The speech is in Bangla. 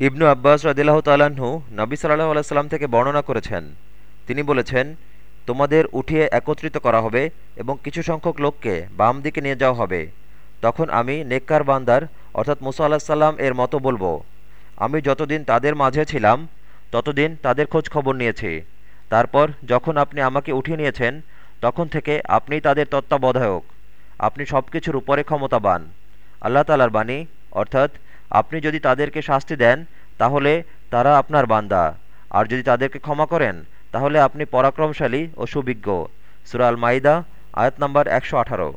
ইবনু আব্বাস রদিল্লাহ তাল্লাহ্ন নবী সাল্লাহ আলাইসাল্লাম থেকে বর্ণনা করেছেন। তিনি বলেছেন, তোমাদের উঠিয়ে একত্রিত করা হবে এবং কিছু সংখ্যক লোককে বাম দিকে নিয়ে যাওয়া হবে। তখন আমি নেককার বান্দার, অর্থাৎ মুসা আল্লাহ সাল্লাম এর মতো বলব। আমি যতদিন তাদের মাঝে ছিলাম, ততদিন তাদের খোঁজ খবর নিয়েছি। তারপর যখন আপনি আমাকে উঠিয়ে নিয়েছেন, তখন থেকে আপনিই তাদের তত্ত্বাবধায়ক। আপনি সব কিছুর উপরে ক্ষমতাবান। আল্লাহ তালার বাণী, অর্থাৎ আপনি যদি তাদেরকে শাস্তি দেন, তাহলে তারা আপনার বান্দা। আর যদি তাদেরকে ক্ষমা করেন, তাহলে আপনি পরাক্রমশালী ও সুবিজ্ঞ। সুরাল মাইদা আয়াত নম্বর একশো আঠারো।